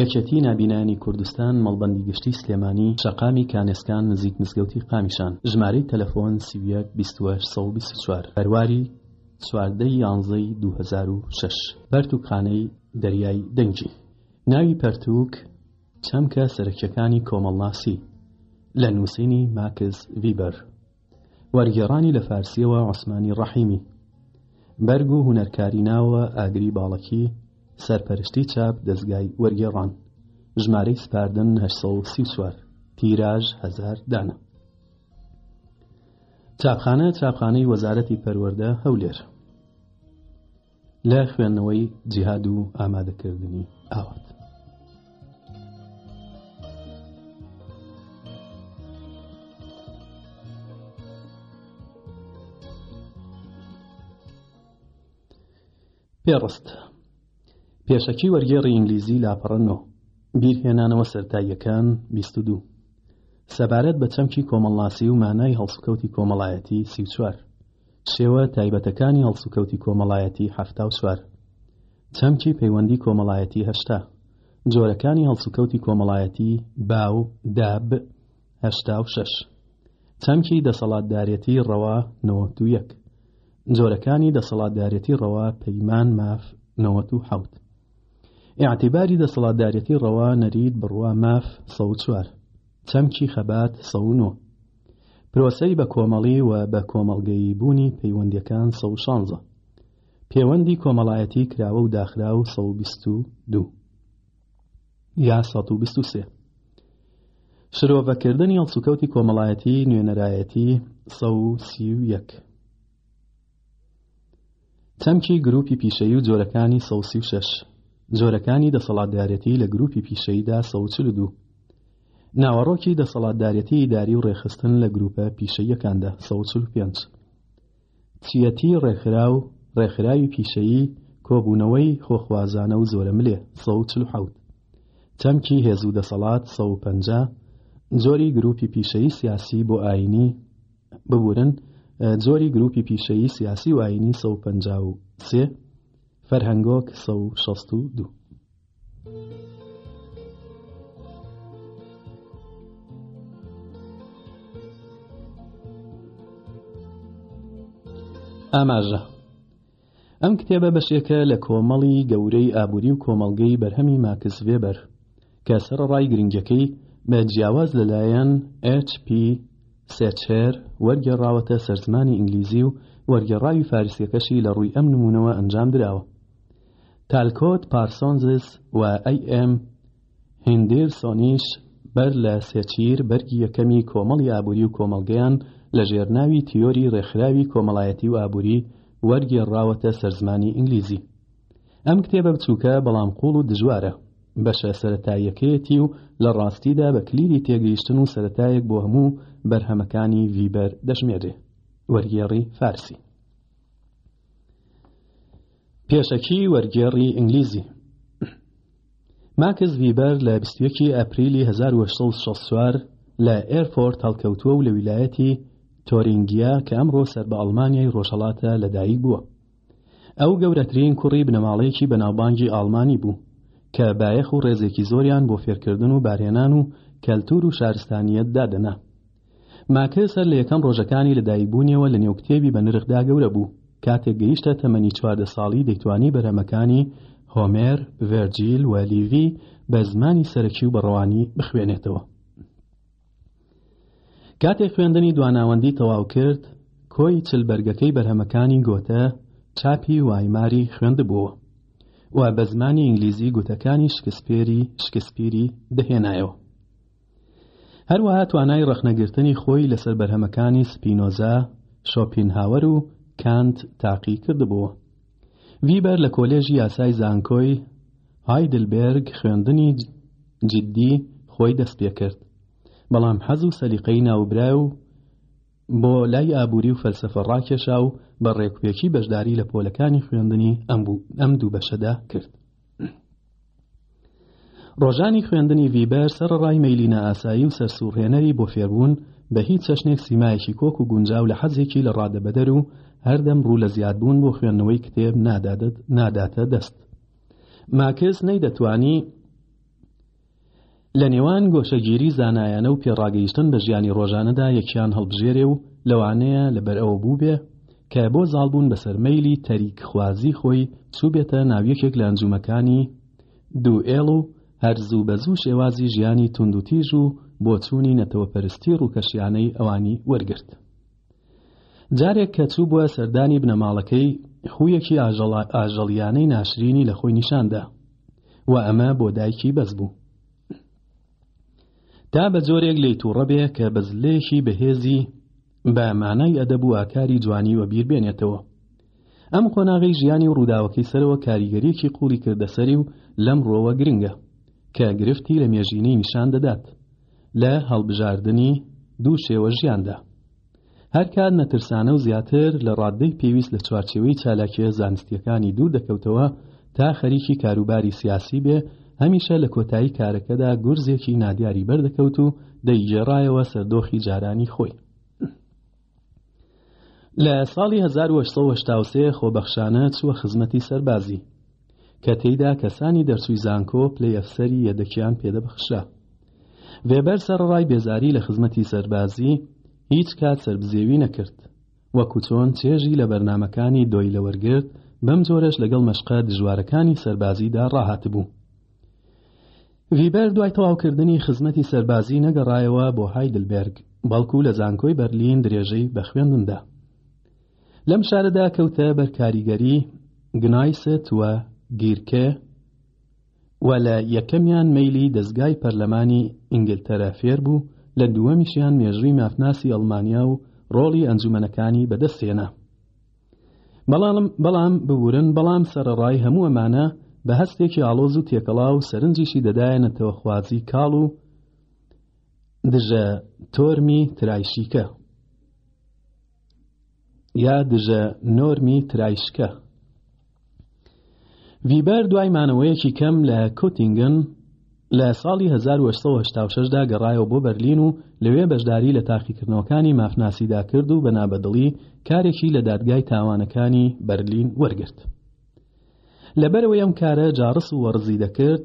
یەکێتی نابینانی کوردستان مەڵبەندی گشتی سلێمانی شەقامی کانێسکان نزیک مزگەوتی قامیشان ژمارەی تەلەفۆن سیویەک 24 بەرواری چواردەی یانزەی 2006 پەرتوکخانەی دەریای دەنگی ناوی پەرتووک چەمکە سەرەکیەکانی کۆمەڵناسی لە نووسینی ماکس ویبەر وەرگێڕانی لە فارسییەوە عوسمانی ڕەحیمی بەرگ و هونەرکاری ناوە ئاگری باڵەکی سەرپەرشتی چاپ دەزگای وەرگێڕان ژمارەی سپاردن 1934 تیراژ هزار دانە چاپخانە چاپخانەی وەزارەتی پەروەەردە هەولێر لە خوێندنەوەی جیهاد و ئامادەکردنی ئاوات پێڕست پێشەکی وەرگێڕی ئینگلیزی لاپەڕەنۆ بیرهێنانەوە سەرتاییەکان بیست دوو سەبارەت بە چەمکی کۆمەڵناسی و مانای هەڵسوکەوتی کۆمەڵایەتی سی چوار شێوە تایبەتەکانی هەڵسوکەوتی کۆمەڵایەتی حەفتا و چوار. چەمکی پەیوەندی کۆمەڵایەتی هەشتا. جۆرەکانی هەڵسوکەوتی کۆمەڵایەتی با و داب هەشتا و شەش. چەمکی دەسەڵاتدارێتی ڕەوا نەوەت و یەک. جۆرەکانی دەسەڵاتدارێتی ڕەوا پەیمان ماف نەوەت و حەوت. ئاعتیباری دەسەڵاتدارێتی ڕەوا نەریت بڕوا ماف سە چوار. چەمکی خەبات سە نۆ. پرۆسەی بەکۆمەڵی و بە کۆمەڵگەیی بوونی پەیوەندیەکان سەد و شانزە. پێوەندی کۆمەڵایەتی کراوە و داخراو سەد و بیست و دوو. یا سەد و بیست و سێ. شرۆڤەکردنی هەڵسوکەوتی کۆمەڵایەتی نوێنەرایەتی سەد و سی و یەک. چەمکی گروپی پیشەیی و جۆرەکانی سەد و سی و شەش جۆرەکانی دەسەڵاتدارێتی لە گروپی پیشەییدا سەد و چل و دوو ناوەڕۆکی دەسەڵاتدارێتی ئیداری و ڕێخستن لە گروپە پیشەییەکاندا سەد و چل و پێنج چیەتی ڕێکخرا و ڕێکخراوی پیشەیی کۆبوونەوەی خۆخوازانە و زۆرە ملێ سەد و چل و حەوت چەمکی هێز و دەسەڵات سەد و پەنجا جۆری گروپی پیشەیی سیاسی بۆ ئاینی ببورن، جۆری گرووپی پیشەیی سیاسی و ئایینی سەد و پەنجا و سێ، فەرهەنگۆک سەد و شەست و دوو. ئاماژە ئەم کتێبە بەشێکە لە کۆمەڵی گەورەی ئابووری و کۆمەڵگەی بەرهەمی ماکس ڤێبەر، کە سەرەڕای گرنگیەکەی، بە جیاواز لە لایەن، ئێچ. پی. سێچێر، وەرگێڕراوەتە سەر زمانی ئینگلیزی و وەرگێڕاوی فارسیەکەشی لە ڕووی ئەم نموونەوە ئەنجام دراوە. تالکۆت پارسۆنزس و ئەی. ئێم. هیندێرسۆنیش بەر لە سێچیر بەرگی یەکەمی کۆمەڵی ئابووری و کۆمەڵگەیان لە ژێر ناوی تیۆری ڕێکخراوی کۆمەڵایەتی و ئابووری وەرگێڕراوەتە سەر زمانی ئینگلیزی. ئەم کتێبە بچووکە بەڵام قووڵ و دژوارە، بەشە سەرەتاییەکەیەتی و لە ڕاستیدا بە کلیلی تێگەیشتن و سەرەتایەک بۆ هەموو بەرهەمەکانی ڤیبەر دەژمێررێ. وەرگێڕی فارسی. پێشەکی وەرگێڕی ئینگلیزی ماکس ویبەر لە 21 ئەپریلی 1964 لە ئێرفۆرت هەڵکەوتووە و لە ویلایەتی تۆرینگیا کە ئەمڕۆ سەر بە ئەڵمانیای ڕۆژهڵاتە لەدایک بووە ئەو گەورەترین کوڕی بنەماڵەیەکی بەناوبانگی ئاڵمانی بوو کە بایەخ و ڕێزێکی زۆریان بۆ فێرکردن و بارهێنان و کەلتور و شارستانیەت دادەنا ماکس هەر لە یەکەم ڕۆژەکانی لەدایکبوونیەوە لەنێو کتێبی بەنرخدا گەورە بوو، کاتێک گەیشتە تەمەنی چواردە ساڵی دەیتوانی بەرهەمەکانی، هۆمێر، ڤێرجیل، و، لیڤی، بە زمانی سەرەکی و بە ڕەوانی بخوێنێتەوە. کاتێک خوێندنی دواناوەندی تەواو کرد، کۆی چل بەرگەکەی بەرهەمەکانی گۆتە، چاپی وایماری، خوێندبووەوە و بە زمانی ئینگلیزی گوتەکانی شکسپێری، شکسپیری، دەهێنایەوە. هەروەها توانای ڕەخنەگرتنی خۆی لەسەر بەرهەمەکانی سپینۆزا شۆپینهاوەر و کانت تاقی کردبوو ویبەر لە کۆلێژی یاسای زانکۆی هایدلبێرگ خوێندنی جددی خۆی دەست پێکرد بەڵام حەز و سەلیقەی ناوبرای و بۆ لای ئابووری و فەلسەفە ڕاکێشا و بە ڕێکوپێکی بەشداری لە پۆلەکانی خوێندنی ئەم دوو بەشەدا کرد ڕۆژانی خوێندنی ڤیبەر سەرەڕای مەیلی نائاسایی و سەرسووڕهێنەری بۆ فێربوون، بە هیچ چەشنێک سیمایەکی کۆک و گونجاو لە حەزێکی لەڕادەبەدەر و هەردەم ڕوو لە زیادبوون بۆ خوێندنەوەی کتێب ناداتە دەست. ماکس نەیدەتوانی لە نێوان گۆشەگیری زانایانە و پێڕاگەیشتن بە ژیانی ڕۆژانەدا یەکیان هەڵبژێرێ و لەوانەیە لەبەر ئەوە بووبێ کە بۆ زاڵبوون بەسەر مەیلی تەریکخوازی خۆی چووبێتە ناو یەکێک لە ئەنجوومەکانی دووئێڵ و هەر زوو بە زوو شێوازی ژیانی توندوتیژ و بۆچوونی نەتەوەپەرستی ڕووکەشیانەی ئەوانی وەرگرت. جارێک کە چووبووە سەردانی بنەماڵەکەی خویەکی ئاژەڵیانەی ناشرینی لە خۆی نیشاندا و ئەمە بۆ دایکی بەس بوو تا بە جۆرێک لی تووڕەبێ کە بەزلێکی بەهێزی بە مانای ئەدەب و ئاکاری جوانی وە بیر بێنێتەوە ئەم قۆناغی ژیانی و ڕووداوەکەی سەرەوە کاریگەریەکی قوڵی کردەسەری و لەم ڕۆوە گرنگە کە گرفتی لە مێژینەی نیشان دەدات لە هەڵبژاردنی دوو شێوە ژیاندا. هەر کات نەترسانە و زیاتر لە ڕاددەی پێویست لە چوارچێوەی چالاکییە زانستییەکانی دوور دەکەوتەوە تا خەریکی کاروباری سیاسی بێ، هەمیشە لە کۆتایی کارەکەدا گورزێکی نادیاری بەردەکەوت و دەیگێڕایەوە سەر دۆخی جارانی خۆی. لە ساڵی 1970 خۆبەخشانە چووە خزمەتی سەربازی کە تێیدا کەسانی دەرچووی زانکۆ پلەی ئەفسەری یەدەکیان پێدەبخشرا وێبەر سەرڕای بێزاری لە خزمەتی سەربازی هیچ کات سربزێوی نەکرد وەکو چۆن چێژی لە بەرنمەکانی دۆی لەوەرگرت بەم جۆرەش لەگەڵ مەشقە دژوارەکانی سەربازیدا ڕاهاتبوو ویبەر دوای تەواوکردنی خزمەتی سەربازی نەگەڕایەوە بۆ هایدلبێرگ، بەڵکو لە زانکۆی بەرلین درێژەی بە خوێندندا. لەم شارەدا کەوتە بەر کاریگەری گنایست و گیرکێ و لە یەکەمیان مەیلی دەستگای پەرلەمانی ئینگلتەرا فێر بوو لە دووەمیشیان مێژووی مافناسی ئەڵمانیا و ڕۆڵی ئەنجومەنەکانی بەدەستێنا. بەڵام بەڵام ببورن بەڵام سەرەڕای هەموو ئەمانە بە هەستێکی ئاڵۆز و تێکەڵا و سەرنجیشی دەدایە نەتەوەخوازی کاڵ و دژە تۆرمی ترایشیکە یا دژە نۆرمی ترایشکە ویبەر دوای مانەوەیەکی کەم لە کوتینگن لە ساڵی 1970 دا گەڕایەوە بۆ بەرلین و لەوێ بەشداری لە تاقیکردنەوەکانی مافناسیدا کرد و بە نابەدڵی کارێکی لە دادگای تاوانەکانی بەرلین وەرگرت لەبەرەوەی ئەم کارە جاڕس و وەڕزی دەکرد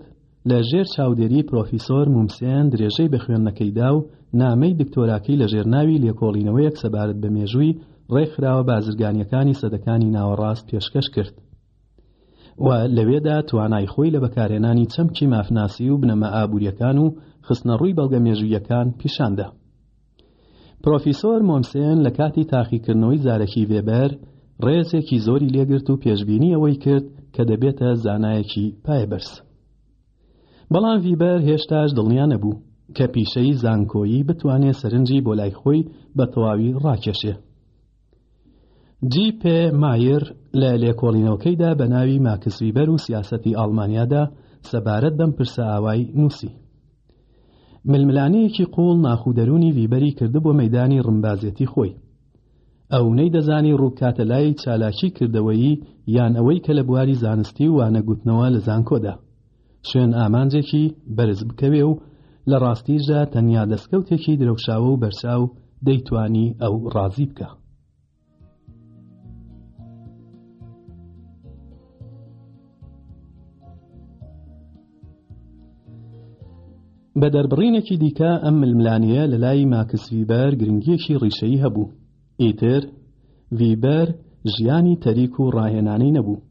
لە ژێر چاودێریی پرۆفیسۆر مومسێن درێژەی بە خوێندنەکەی دا و نامەی دکتۆراکەی لە ژێر ناوی لێکۆڵینەوەیەک سەبارەت بە مێژووی ڕێکخراوە بازرگانییەکانی سەدەکانی ناوەڕاست پێشکەش کرد و لەوێدا توانای خۆی لە بەکارهێنانی چەمکی مافناسی و بنەما ئابووریەکان و خستنەڕووی بەڵگە مێژوویەکان پیشاندا پرۆفیسۆر مۆمسێن لە کاتی تاقیکردنەوەی زارەکی ڤێبەر ڕێزێکی زۆری لێگرت و پێشبینی ئەوەی کرد کە دەبێتە زانایەکی پایەبەرز بەڵام ڤیبەر هێشتاش دڵنیا نەبوو کە پیشەی زانکۆیی بتوانێت سەرنجی بۆ لای خۆی بە تەواوی ڕاکێشێ جی پێ مایر لە لێکۆڵینەوەکەیدا بە ناوی ماکس ویبەر و سیاسەتی ئاڵمانیادا سەبارەت بەم پرسە ئاوای نووسی ململانەیەکی قوڵ ناخودەرونی ویبەری کرد بۆ مەدانی ڕمبازێتی خۆی ئەو نەی دەزانی ڕووکاتە لای چالاکی کردەوەیی یان ئەوەی کە لە بواری زانستی و وانەگوتنەوە لە زانکۆدا شوێن ئامانجێکی بەرز بکەوێ و لە ڕاستیشدا تەنیا دەستکەوتێکی درەوشاوە و بەرچاو دەیتوانی ئەو ڕازی بکا. بە دەربڕینێکی دیکە ئەم ململانەیە لە لای ماکس ویبەر گرنگیەکی ڕیشەی هەبوو ئیتر ویبەر ژیانی تەریک و ڕاهێنانەی نەبوو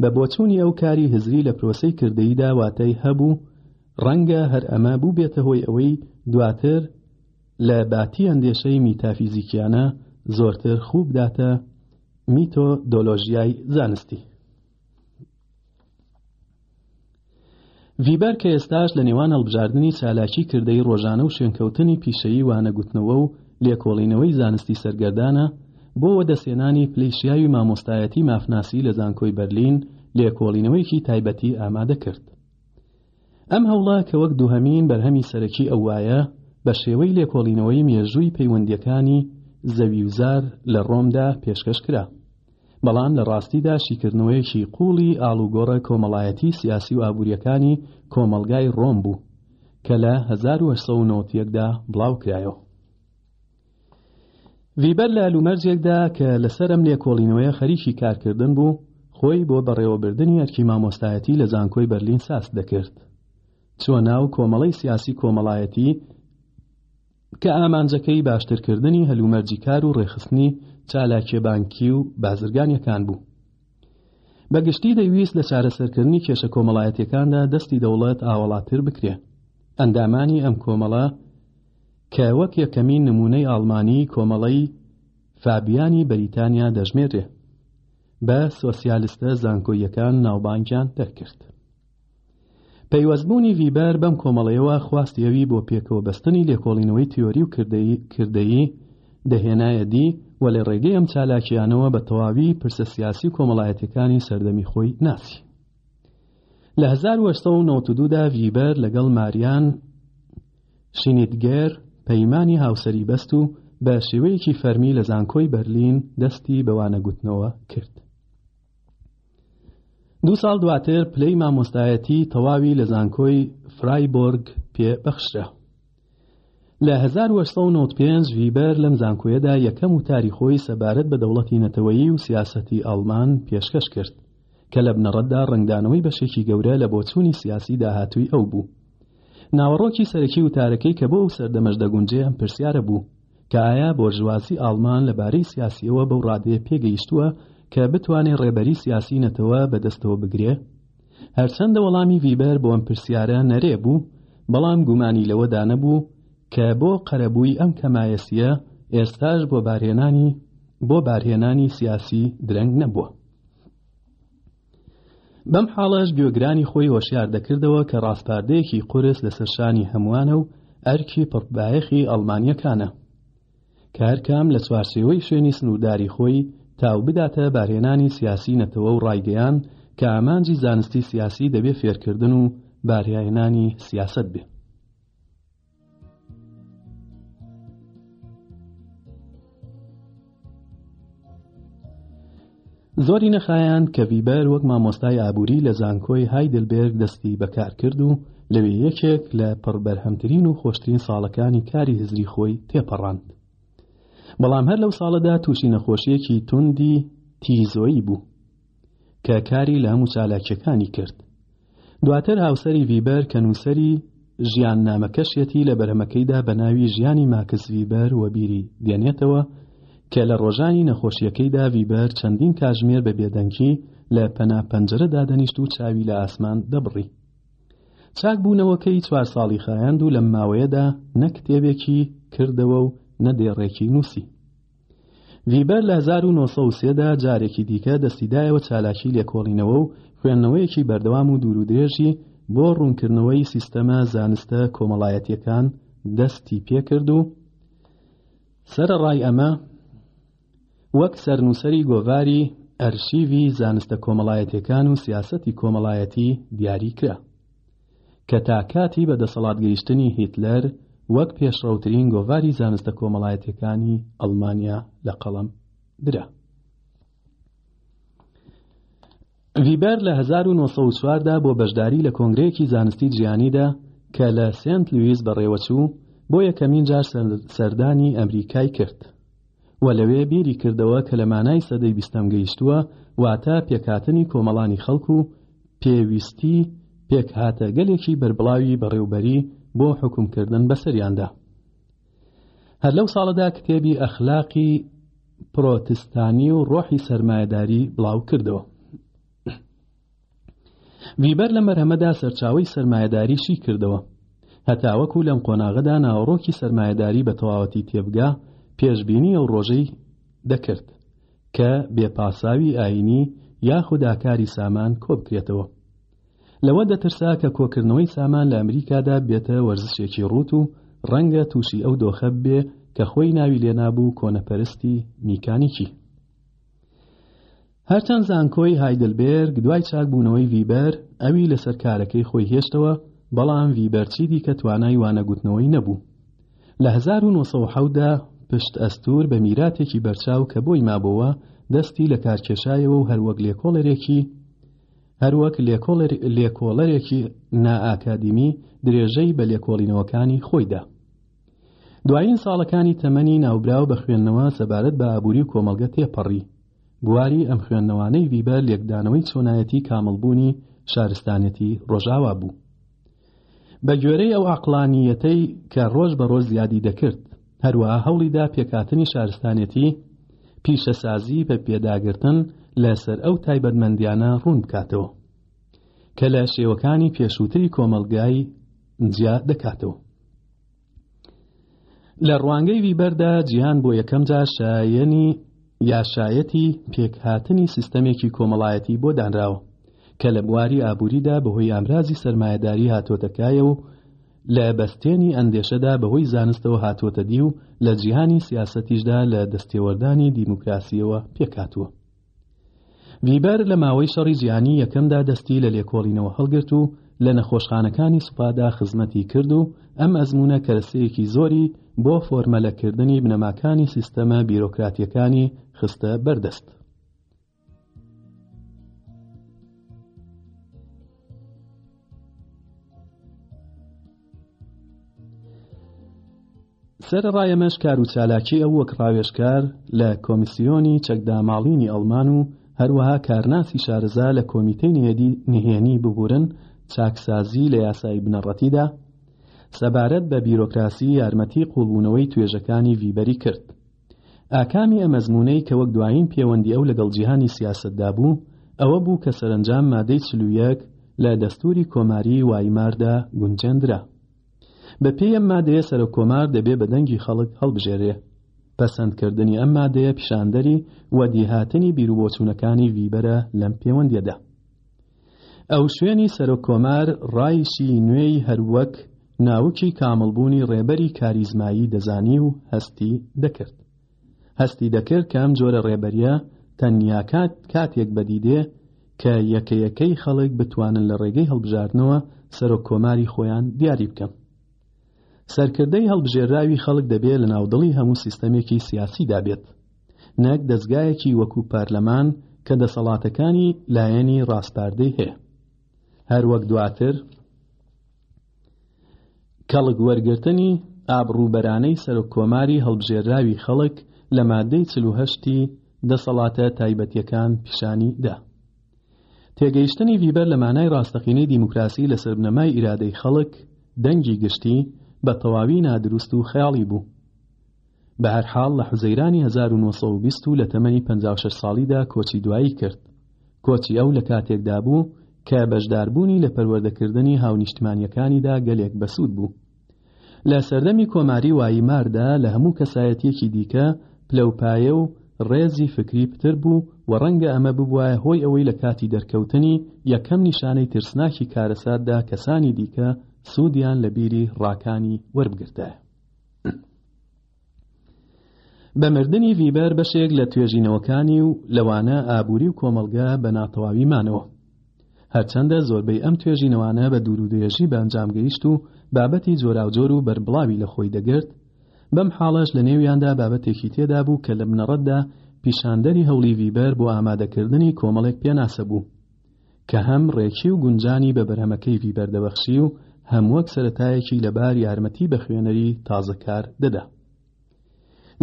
بە بۆچوونی ئەو کاری هزری لە پرۆسەی کردەییدا واتای هەبوو، ڕەنگە هەر ئەمە بووبێتە هۆی ئەوەی دواتر لە باتی ئەندێشەی میتافیزیکیانە زۆرتر خوو بداتە میتۆدۆلۆژیای زانستی. ڤیبەر کە ئێستاش لە نێوان هەڵبژاردنی چالاکی کردەی ڕۆژانە و شوێنکەوتنی پیشەیی وانەگوتنەوە و لێکۆڵینەوەی زانستی سەرگەردانە بۆ وەدەستهێنانی پلەی شیاوی مامۆستایەتی مافناسی لە زانکۆی بەرلین لێکۆڵینەوەیەکی تایبەتی ئامادە کرد. ئەم هەوڵە کە وەک دووهەمین بەرهەمی سەرەکی ئەو وایە بە شێوەی لێکۆڵینەوەی مێژووی پەیوەندیەکانی زەوی و زار لە ڕۆمدا پێشکەش کرا. بەڵام لە ڕاستیدا شیکردنەوەیەکی قووڵی ئاڵوگۆڕە کۆمەڵایەتی سیاسی و ئابووریەکانی کۆمەڵگای ڕۆم بوو کە لە 1991 دا بڵاو کرایەوە ویبەر لە لومەرجێکدا کە لەسەرم لێکۆڵینەوەیە خەریکی کارکردن بوو خۆی بۆ بەڕێوەبردنی ئەرکی مامۆستایەتی لە زانکۆی بەرلین ساس دەکرد چوە ناو کۆمەڵی سیاسی کۆمەڵایەتی کە ئامانجەکەی باشترکردنی هەلومەرجی کار و ڕێخستنی چالاکیە بانکی و بازرگانیەکان بوو. بە گشتی دەویست لە چارەسەرکردنی کێشە کۆمەڵایەتەکاندا دەستی دەوڵەت ئاوەڵاتر بکرێ ئەندامانی ئەم کۆمەڵە کە وەک یەکەمین نمونەی ئاڵمانی کۆمەڵەی فابیانی بەریتانیا دەژمێرێ بە سۆسیالستە زانکۆیەکان ناوبانگیان دەرکرد پەیوەستبوونی ڤیبەر بەم کۆمەڵەیەوە خواستی ئەوی بۆ پێکەوە بەستنی لێکۆڵینەوەی تیۆری و کردەی کردەیی دەهێنایە دی و لە ڕێگەی ئەم چالاکیانەوە بە تەواوی پرسە سیاسی و کۆمەڵایەتەکانی سەردەمی خۆی ناسی لە 1992 دا ڤیبەر لەگەڵ ماریان شینیدگەر پەیمانی هاوسەری بەست و بە شێوەیەکی فەرمی لە زانکۆی بەرلین دەستی بەوانەگوتنەوە کرد دوو ساڵ دواتر پلەی مامۆستایەتی تەواوی لە زانکۆی فرایبۆرگ پێ بەخشرا لە 1995 ویبەر لەم زانکۆیەدا یەکەم وتاری خۆی سەبارەت بە دەوڵەتی نەتەوەیی و سیاسەتی ئاڵمان پێشکەش کرد کە لە بنەڕەتدا ڕنگدانەوەی بەشێکی گەورە لە بۆچوونی سیاسی داهاتووی ئەو بوو ناوەڕۆکی سەرەکی وتارەکەی کە بۆ ئەو سەردەمەش دەگونجێ ئەم پرسیارە بوو کە ئایا بۆرژوازی ئاڵمان لە بارەی سیاسییەوە بەو ڕادەیە پێگەیشتووە کە بتوانێ ڕێبەری سیاسی نەتەوە بە دەستەوە بگرێ؟ هەرچەندە وەڵامی ڤیبەر بۆ ئەم پرسیارە نەرێ بوو، بەڵام گومانی لەوەدا نەبوو کە بۆ قەرەبووی ئەم کەمایەسییە ئێستاش بۆ بارهێنانی بۆ بارهێنانی سیاسی درەنگ نەبووە. بەم حاڵەش گوێگرانی خۆی هۆشیار دەکردەوە کە ڕاسپاردەیەکی قورس لەسەر شانی هەمووانە و ئەرکی پڕبایەخی ئەڵمانیەکانە کارکام لە چوارچێوەی شوێنی سنوورداری خۆی تاو بداتە بارهێنانی سیاسی نەتەوە و ڕایگەیان کە ئامانجی زانستی سیاسی دەبێ فێرکردن و بارهێنانی سیاسەت بێ زۆری نەخایاند کە ویبەر وەک مامۆستای ئابووری لە زانکۆی هایدلبێرگ دەستی بەکار کرد و لەوێ یەکێک لە پڕبەرهەمترین و خۆشترین ساڵەکانی کاری هزری خۆی تێپەڕاند بەڵام هەر لەو ساڵەدا تووشی نەخۆشیەکی توندی تیزۆیی بوو کە کاری لە هەموو چالاکییەکانی کرد. دواتر هاوسەری ڤیبەر کە نووسەری ژیاننامەکەشیەتی لە بەرهەمەکەیدا بە ناوی ژیانی ماکس ڤیبەر وەبیری دێنێتەوە کە لە ڕۆژانی نەخۆشییەکەیدا ڤیبەر چەندین کاژمێر بە بێدەنگی لە پەنا پەنجەرە دادەنیشت و چاوی لە ئاسمان دەبڕی. چاک بوونەوەکەی چوار ساڵی خایاند و لەم ماوەیەدا نە کتێبێکی کردەوە و نە دێڕێکی نووسی. ویبەر لە هەزار و نۆ سەد و سێ دا جارێکی دیکە دەستی دایەوە چالاکی لێکۆڵینەوە و خوێندنەوەیەکی بەردەوام و دوورودرێژی بۆ ڕوونکردنەوەی سیستەمە زانستە کۆمەڵایەتییەکان دەستی پێ کرد و سەرەڕای ئەمە وەک سەرنووسەری گۆڤاری ئەرشیوی زانستە کۆمەڵایەتیەکان و سیاسەتی کۆمەڵایەتی دیاری کرا کە تا کاتی بە دەسەڵات گەیشتنی هیتلەر وەک پێشڕەوترین گۆڤاری زانستە کۆمەڵایەتیەکانی ئەڵمانیا لە قەڵەم درا. ڤیبەر لە هەزار و نۆ سەد و چوار دا بۆ بەشداری لە کۆنگرەیەکی زانستی جیهانیدا کە لە سێنت لویس بەڕێوەچوو بۆ یەکەمین جار سەردانی ئەمریکای کرد. و لەوێ بیری کردەوە کە لە مانای سەدەی بیستەم گەیشتووە، واتە پێکهاتنی کۆمەڵانی خەڵک و پێویستی پێکهاتەگەلێکی بەربڵاوی بەڕێوبەری بۆ حوکمکردن بەسەریاندا. هەر لەو ساڵەدا کتێبی ئەخلاقی پرۆتستانی و ڕۆحی سەرمایەداری بڵاوکردەوە. ویبەر لە مەرهەمەدا سەرچاوەی سەرمایەداری شی کردەوە هەتاوەکو لەم قۆناغەدا ناوەڕۆکی سەرمایەداری بە تەواوەتی تێبگا پێشبینی ئەو ڕۆژەی دەکرد کە بێپاساوی ئاینی یاخود ئاکاری سامان کۆبکرێتەوە لەوە دەترسا کە کۆکردنەوەی سامان لە ئەمریکادا بێتە وەرزشێکی ڕوت و ڕەنگە تووشی ئەو دۆخە بێ کە خۆی ناوی لێنابوو کۆنەپەرستی میکانیکی هەرچەند زانکۆی هایدلبێرگ دوای چاکبوونەوەی ڤیبەر ئەوی لەسەر کارەکەی خۆی هێشتەوە بەڵام ڤیبەر چی دیکە توانای وانەگوتنەوەی نەبوو لە 1970دا پشت ئەستور بە میراتێکی بەرچاو کە بۆی مابەوە دەستی لە کارکێشایەوە و هەروەک لێکۆڵەرێکی هەروەک لێکۆڵەرێکی نائاکادیمی درێژەی بە لێکۆڵینەوەکانی خۆیدا دوایین ساڵەکانی تەمەنی ناوبراو بە خوێندنەوە سەبارەت بە ئابووری و کۆمەڵگە تێپەڕی بواری ئەم خوێندنەوانەی ویبە لێکدانەوەی چۆنایەتی کامەڵبوونی شارستانەتی ڕۆژاوا بوو بە گوێرەی ئەو عقلانیەتەی کە ڕۆژ بە ڕۆژ زیادی دەکرد هەروەها هەوڵیدا پێکاتنی شارستانەتی پیشەسازی بە پێداگرتن لەسەر ئەو تایبەتمەندیانە ڕوون بکاتەوە کە لە شێوەکانی پێشووتری کۆمەلگای جیا دەکاتەوە لە ڕوانگەی ویبەردا جیهان بۆ یەکەم جار شایەنی یاشایەتی پێکهاتنی سیستەمێکی کۆمەڵایەتی بۆ دانراوە کە لە بواری ئابووریدا بەهۆی ئامرازی سرمایهداری هاتۆتەکایە و لە بەستێنی ئەندێشەدا بەهۆی زانستەوە هاتووەتە دی و لە جیهانی سیاسەتیشدا لە دەستێوەردانی دیموکراسیەوە پێکاتوە ویبەر لە ماوەی شەڕی جیهانی یەکەمدا دەستی لە لێکۆڵینەوە هەڵگرت و لە نەخۆشخانەکانی سوپادا خزمەتی کرد و ئەم ئەزمونە کەرەسەیەکی زۆری بۆ فۆرمەلەکردنی بنەماکانی سیستەمە بیرۆکراتیەکانی خستە بەردەست سەرەڕای ئەمەش کار و چالاکی ئەو وەک ڕاوێژکار لە کۆمیسیۆنی چەکداماڵینی ئەڵمان و هەروەها کارناسی شارەزا لە کۆمیتەی نهێدی نهێنی ببورن چاکسازی لە یاسایی بنەڕەتیدا سەبارەت بە بیرۆکراسی یارمەتی قوڵبوونەوەی توێژەکانی ڤیبەری کرد ئاکامی ئەمەزمونەی کە وەک دوایین پێوەندی ئەو لەگەڵ جیهانی سیاستدا بوو ئەوە بوو کە سەرنجام مادەی چلویەک لە دەستوری کۆماری وایماردا گونجێندرا بە پێی ئەم مادەیە سەرۆک کۆمار دەبێ بە دەنگی خەڵک هەڵبژێرێ. پەسەند کردنی ئەم مادەیە پیشاندەری وەدی هاتنی بیروبۆچوونەکانی ڤیبەرە لەم پێوەندیەدا. ئەو شوێنی سەرۆک کۆمار ڕایشی نوێی هەروەک ناوکی کامڵبوونی ڕێبەری کاریزمایی دەزانی و هەستی دەکرد. هەستی دەکرد کە ئەم جۆرە ڕێبەرییە تەنیا کاتێک بەدی دێ کە یەکە یەکەی خەڵک بتوانن لە ڕێگەی هەڵبژاردنەوە سەرۆک کۆماری خۆیان دیاری بکەن. سەرکردەی هەڵبژێراوی خەڵک دەبێت لە ناودڵی هەموو سیستەمێکی سیاسی دابێت نەک دەستگایەکی وەکو پارلەمان کە دەسەڵاتەکانی لایەنی ڕاسپاردەی هەیە هەروەک دواتر کەڵک وەرگرتنی ئابڕووبەرانەی سەرۆک کۆماری هەڵبژێراوی خەڵک لە مادەی چلوهشتی دەسەڵاتە تایبەتیەکان پیشانی دا تێگەیشتنی ویبەر لە مانای ڕاستەقینەی دیموکراسی لەسەر بنەمای ئیرادەی خەڵک دەنگی گشتی بە تەواوی نادروست و خەیاڵی بوو بەهەرحاڵ لە حوزەیرانی هەزار و نۆ سەد و بیست و لە تەمەنی پەنجا و شەش ساڵیدا کۆچی دوایی کرد. کۆچی ئەو لە کاتێکدا بوو کە بەشداربوونی لە پەروەردەکردنی هاونیشتمانییەکانیدا گەلێک بەسوود بوو. لە سەردەمی کۆماری واییماردا لە هەموو کەسایەتییەکی دیکە پلەوپایە و ڕێزی فکری پتر بوو و ڕەنگە ئەمە ببوایە هۆی ئەوەی لە کاتی دەرکەوتنی یەکەم نیشانەی ترسناکی کارەساتدا کەسانی دیکە سوودیان لە بیری ڕاکانی وەربگرتایە. بە مردنی ڤیبەر بەشێک لە توێژینەوەکانی و لەوانە ئابووری و کۆمەڵگە بە ناتەواوی مانەوە هەرچەندە زۆربەی ئەم توێژینەوانە بە دوورودێژی بە ئەنجام گەیشت و بابەتی جۆراوجۆر و بەربڵاوی لە خۆی دەگرت بەم حاڵەش لە نێویاندا بابەتێکی تێدا بوو کە لە بنەڕەتدا پیشاندەری هەوڵی ڤیبەر بۆ ئامادەکردنی کۆمەڵێک پێناسە بوو کە هەم ڕێکی و گونجانی بە بەرهەمەکەی ڤیبەر دەبەخشی و هەم وەک سەرەتایەکی لەبار یارمەتی بە خوێنەری تازەکار دەدا.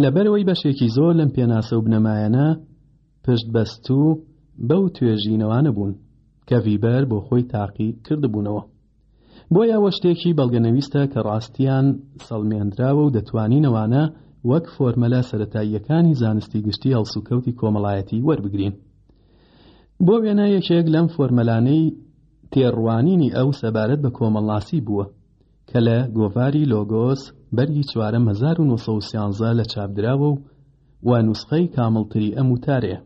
لەبەرئەوەی بەشێکی زۆر لەم پێناسە و بنەمایانە پشت بەستوو بەو توێژینەوانە بوون کە ڤیبەر بۆ خۆی تاقی کردبوونەوە. بۆیە ئەوە شتێکی بەڵگەنەویستە کە ڕاستیان سەڵمیاندراوە و دەتوانین ئەوانە وەک فۆرمەلە سەتاییەکانی زانستی گشتی هەڵسوکەوتی کۆمەڵایەتی وەربگرین بۆ وێنە یەکێک لەم فۆرمەلانەی تێڕوانینی ئەو سەبارەت بە کۆمەڵناسی بووە کە لە گۆڤاری لۆگۆس بەرگی چوارەم 1970 لە چاپدراوە و و نوسخەی کامڵتری ئەم وتارەیە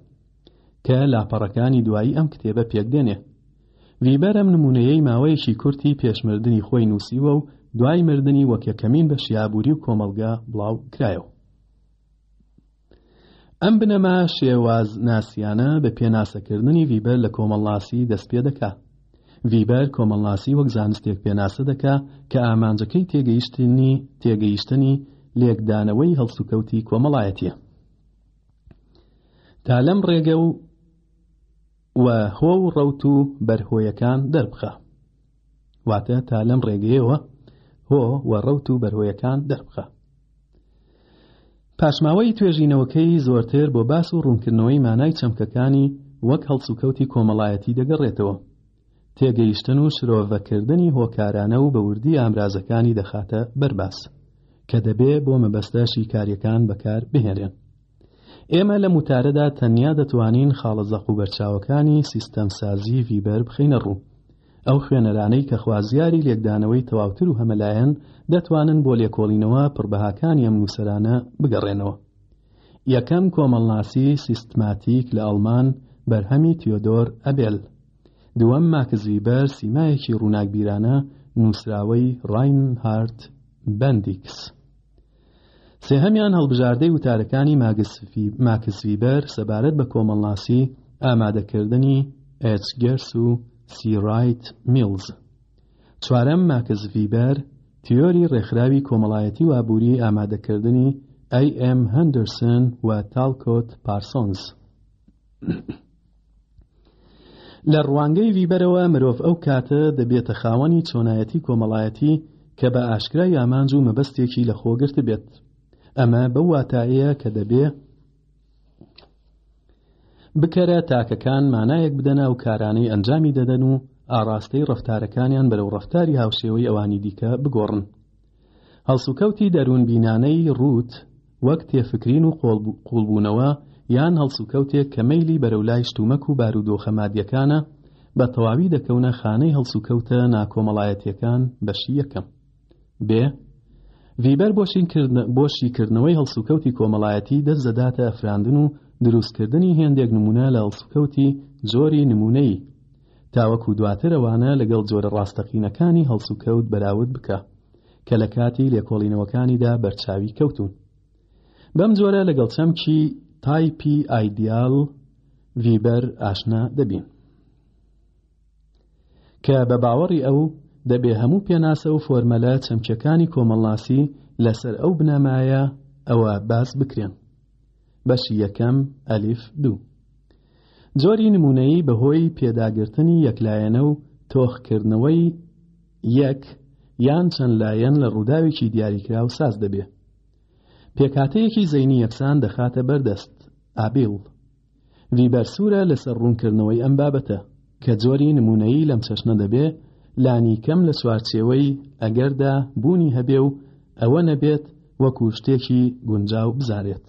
کە لاپەڕەکانی دوایی ئەم کتێبە پێکدێنێ ویبەر ئەم نموونەیەی ماوەیەکی کورتی پێش مردنی خۆی نووسیوە و دوای مردنی وەک یەکەمین بەشی ئابووری و کۆمەڵگە بڵاو کرایەوە ئەم بنەما شێواز ناسیانە بە پێناسەکردنی ویبەر لە کۆمەڵناسی دەست پێ دەکا ویبەر کۆمەڵناسی وەک زانستێک پێناسە دەکا کە ئامانجەکەی تێگەیشتنی تێگەیشتنی لێکدانەوەی هەڵسوکەوتی کۆمەڵایەتیە تا لەم ڕێگە و و هۆ و ڕەوت و بەرهۆیەکان دەربخە واتە تا لەم ڕێگەیەوە هۆ و ڕەوت و بەرهۆیەکان دەربخە پاشماوەی توێژینەوەکەی زۆرتر بۆ باس و ڕوونکردنەوەی مانای چەمکەکانی وەک هەڵسوکەوتی کۆمەڵایەتی دەگەڕێتەوە تێگەیشتن و شرۆڤەکردنی هۆکارانە و بەوردی ئامرازەکانی دەخاتە بەرباس کە دەبێ بۆ مەبەستە شیکاریەکان بەکار بهێنرێن ئێمە لەم وتارەدا تەنیا دەتوانین خاڵە زەق و بەرچاوەکانی سیستەمسازی ڤیبەر بخینە ڕوو ئەو خوێنەرانەی کە خوازیاری لێکدانەوەی تەواوتر و هەمەلایەن دەتوانن بۆ لێکۆڵینەوە پڕبەهاکانی ئەم نووسەرانە بگەڕێنەوە یەکەم کۆمەڵناسی سیستماتیک لە ئەڵمان بەرهەمی تیۆدۆر ئەبێل دووەم ماکس ڤیبەر سیمایەکی ڕووناکبیرانە نووسراوەی ڕاینهارت بەندیکس سێهەمیان هەڵبژاردەی وتارەکانی ماکس ویبەر سەبارەت بە کۆمەڵناسی ئامادەکردنی ئێچگەرس و سیڕایت میلز چوارەم ماکس ویبەر تیۆری ڕێکخراوی کۆمەڵایەتی و ئابووری ئامادەکردنی ئەی ئەم هەندرسن و تاڵکۆت پارسۆنز لە ڕوانگەی ویبەرەوە مرۆڤ ئەو کاتە دەبێتە خاوەنی چۆنایەتی کۆمەڵایەتی کە بە ئاشکرای ئامانج و مەبەستێکی لە خۆ گرتبێت ئەمە بەو واتایەیە کە دەبێ بکەرە تاکەکان مانایەک بدەنا و کارانەی ئەنجامی دەدەن و ئاڕاستەی ڕفتارەکانیان بەرەو ڕفتاری هاوشێوەی ئەوانی دیکە بگۆڕن هەڵسوکەوتی دەروونبینانەی ڕووت وەک تێفکرین و قووڵبوونەوە یان هەڵسوکەوتێک کە مەیلی بەرەو لای شتومەک و بارودۆخە مادییەکانە، بە تەواوی دەکەونە خانەی هەڵسوکەوتە ناکۆمەڵایەتییەکان بەشی یەکەم. ب. ڤیبەر بۆ شیکردنەوەی هەڵسوکەوتی کۆمەڵایەتی دەست دەداتە ئەفراندن و دروستکردنی هێندێک نموونە لە هەڵسوکەوتی جۆری نموونەیی، تاوەکو دواتر ئەوانە لەگەڵ جۆرە ڕاستەقینەکانی هەڵسوکەوت بەراورد بکە کە لە کاتی لێکۆڵینەوەکانیدا بەرچاوی کەوتوون بەم جۆرە لەگەڵ چەمکی تایپی ئایدیال ڤیبەر ئاشنا دەبین کە بە باوەڕی ئەو دەبێ هەموو پێناسە و فۆرمەلە چەمکیەکانی کۆمەڵناسی لەسەر ئەو بنەمایە ئەوە باس بکرێن بەشی یەکەم ئەلیف دوو جۆری نموونەیی بەهۆی پێداگرتنی یەکلایەنە و تۆخ کردنەوەی یەک یان چەند لایەن لە ڕووداوێکی دیاریکراو ساز دەبێ پێکهاتەیەکی زەینی یەکسان دەخاتە بەر دەست ئابیڵ ویبەر سوورە لەسەر ڕوونکردنەوەی ئەم بابەتە کە جۆری نموونەیی لەم چەشنە دەبێ لانیکەم لە چوارچێوەی ئەگەردا بوونی هەبێ و ئەوە نەبێت وەکوو شتێکی گونجاو بزانرێت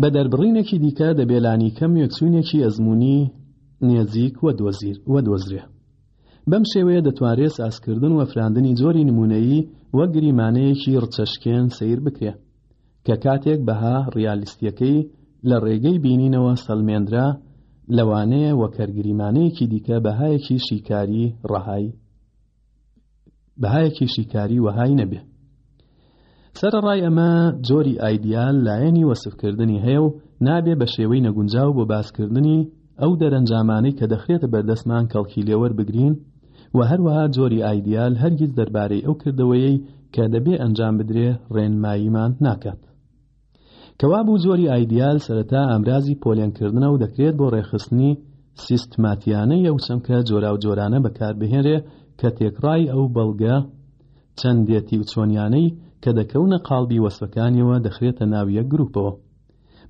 بە دەربڕینێکی دیکە دەبێ لانیکەم نوێچوونێکی ئەزمموی نێزیک وە دۆزیر وە دۆزرێ بەم شێوەیە دەتوانرێت ئاسکردن و فراندنی زۆری نمونەیی وە گریمانەیەکی ڕچەشکێن سیر بکرێ کە کاتێک بەها ڕیالیستیەکەی لە ڕێگەی بینینەوە سەلمێندرا لەوانەیە وەکەر گریمانەیەکی دیکە بەهایەکی شیکاری ڕەهای بەهایەکی شیکاری وەهای نەبێ سەرڕای ئەمە جۆری ئایدیال لایەنی وەسفکردنی هەیە و نابێ بە شێوەی نەگونجاو بۆ باسکردنی ئەو دەرەنجامانەی کە دەخرێتە بەردەستمان کەڵکی لێ وەربگرین و هەروەها جۆری ئایدیال هەرگیز دەربارەی ئەو کردەوەیەی کە دەبێ ئەنجام بدرێ ڕێنماییمان ناکات. کەوابوو جۆری ئایدیال سەرەتا ئامرازی پۆلێنکردنە و دەکرێت بۆ ڕێخستنی سیستماتیانەی ئەو چەمکە جۆرا و جۆرانە بەکاربهێنرێ کە تێکڕای ئەو بەڵگە چەندێتی و چۆنیانەی کە دەکەونە قاڵبی وەسفەکانیەوە دەخرێتە ناویە گروپەوە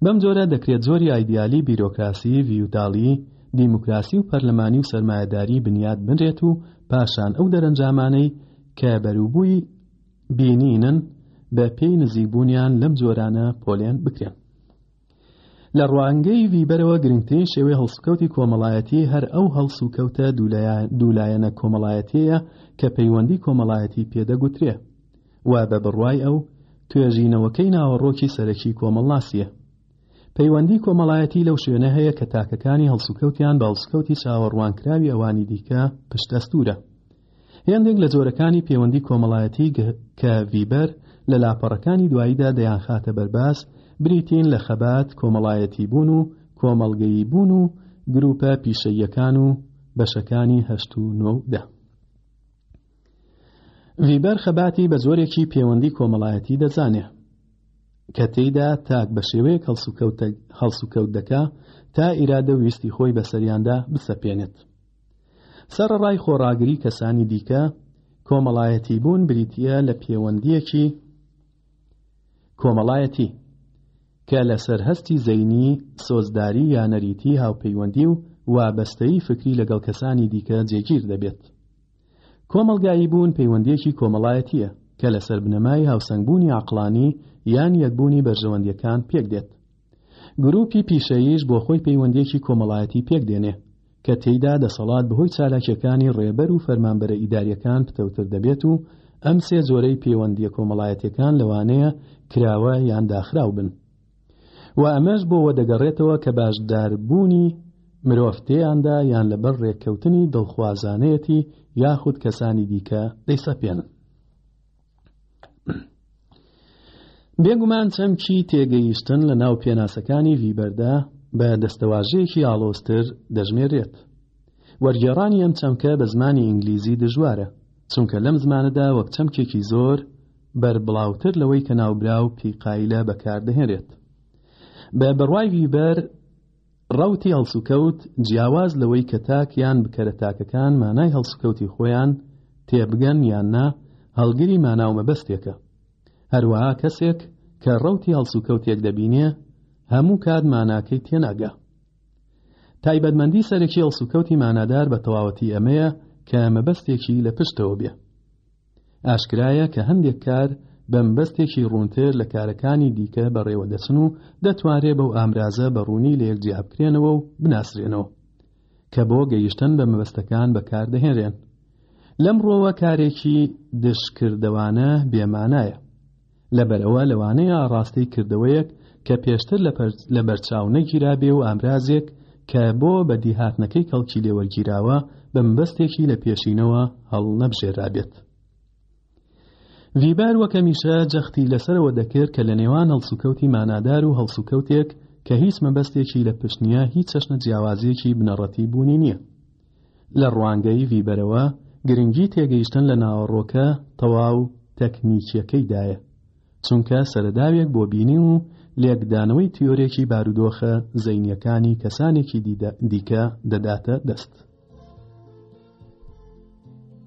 بەم جۆرە دەکرێت جۆری ئایدیالی بیرۆکراسیی ڤیودالیی، دیموکراسی و پەرلەمانی و سەرمایەداریی بنیات بنرێت و پاشان ئەو دەرەنجامانەی کە بەروبووی بینینن بە پێی نزیکبوونیان لەم جۆرانە پۆلێن بکرێن. لە ڕوانگەی ڤیبەرەوە گرنگترین شێوەی هەڵسوکەوتی کۆمەڵایەتی هەر ئەو هەڵسوکەوتە دوولایەنە کۆمەڵایەتیەیە کە پەیوەندی کۆمەڵایەتی پێ دەگوترێ. و بە بڕوای ئەو، توێژینەوەکەی ناوەڕۆکی سەرەکی کۆمەڵناسییە. پەیوەندی کۆمەڵایەتی لەو شوێنە هەیە کە تاکەکانی هەڵسوکەوتیان بە هەڵسوکەوتی چاوەڕوانکراوی ئەوانی دیکە پشتەستوورە. هێندێک لە جۆرەکانی پەیوەندی کۆمەڵایەتی کە ڤیبەر لە لاپەڕەکانی دواییدا دەیانخاتە بەرباس بریتین لە خەبات کۆمەڵایەتی بوون و کۆمەڵگەیی بوون و گروپە پیشەییەکان و بەشەکانی هەشت و نۆ و دە ڤیبەر خەباتی بە جۆرێکی پێوەندی کۆمەڵایەتی دەزانێ کە تێیدا تاک بە شێوەیە هەڵسوکەوت دەکا تا ئیرادە و ویستی خۆی بەسەریاندا بسەپێنێت سەرڕای خۆڕاگری کەسانی دیکە کۆمەڵایەتی بوون بریتە لە پێوەندیەکی کۆمەڵایەتی کە لەسەر هەستی زەینی سۆزداری یا نەریتی هاوپەیوەندی و وابەستەی فکری لەگەڵ کەسانی دیکە جێگیر دەبێت کۆمەڵگایی بوون پەیوەندیەکی کۆمەڵایەتیە کە لەسەر بنەمای هاوسەنگبوونی عەقڵانی یان یەکبوونی بەرژەوەندیەکان پێک دێت گروپی پیشەییش بۆ خۆی پەیوەندیەکی کۆمەڵایەتی پێک دێنێ کە تێیدا دەسەڵات بەهۆی چالاکیەکانی ڕێبەر و فەرمانبەرە ئیداریەکان پتەوتر دەبێت و ئەم سێ جۆرەی پەیوەندیە کۆمەڵایەتیەکان لەوانەیە کراوە یان داخراو بن و ئەمەش بۆ وەدەگەڕێتەوە کە باشداربوونی مرۆڤ تێیاندا یان لەبەر ڕێککەوتنی دڵخوازانەیەتی یاخود کەسانی دیکە دەیسەپێنن بێگومان چەمکی تێگەیشتن لە ناو پێناسەکانی ڤیبەردا بە دەستەواژەیەکی ئاڵۆستر دەژمێرێت وەرگێڕانی ئەم چەمکە بە زمانی ئینگلیزی دژوارە چونکە لەم زمانەدا وەک چەمکێکی زۆر بەربڵاوتر لەوەی کە ناوبراو پیقایلە بەکاردەهێنرێت. بە بڕوای ویبەر ڕەوتی هەڵسوکەوت جیاواز لەوەی کە تاک یان بکەرە تاکەکان مانای هەڵسوکەوتی خۆیان تێبگەن یان نا هەڵگری ماناو مەبەستێکە هەروەها کەسێک کە ڕەوتی هەڵسوکەوتێک دەبینێ هەموو کات ماناکەی تێناگە تایبەتمەندی سەرەکی هەڵسوکەوتی مانادار بە تەواوەتی ئەمەیە کە مەبەستێکی لە پشتەوە بێ ئاشکرایە کە هەندێک کار بە مبەستێکی ڕوونتر لە کارەکانی دیکە بەڕێوە دەچن و دەتوانرێ بەو ئامرازە بە ڕوونی لەیەک جیا بکرێنەوە و بناسرێنەوە کە بۆ گەیشتن بە مەبەستەکان بەکاردەهێنرێن لەم ڕۆوە کارێکی دژکردەوانە بێمانایە لەبەرئەوە لەوانەیە ئاڕاستەی کردەوەیەک کە پێشتر لەبەرچاو نەگیرابێ و ئامرازێک کە بۆ بەدیهاتنەکەی کەڵکی لێ وەرگیراوە بە مەبەستێکی لە پێشینەوە هەڵنەبژێرابێت. ڤیبەر وەک هەمیشە جەختی لەسەرەوە دەکرد کە لە نێوان هەڵسوکەوتی مانادار و هەڵسوکەوتێک کە هیچ مەبەستێکی لە پشت نییە هیچ چەشنە جیاوازیەکی بنەڕەتی بوونی نییە لە ڕوانگەی ڤیبەرەوە گرنگی تێگەیشتن لە ناوەڕۆکە تەواو تەکنیکیەکەیدایە، چونکە سەرەداوێک بۆ بینین و لێکدانەوەی تیۆرێکی بارودۆخە زەینیەکانی کەسانێکی دیکە دەداتە دەست.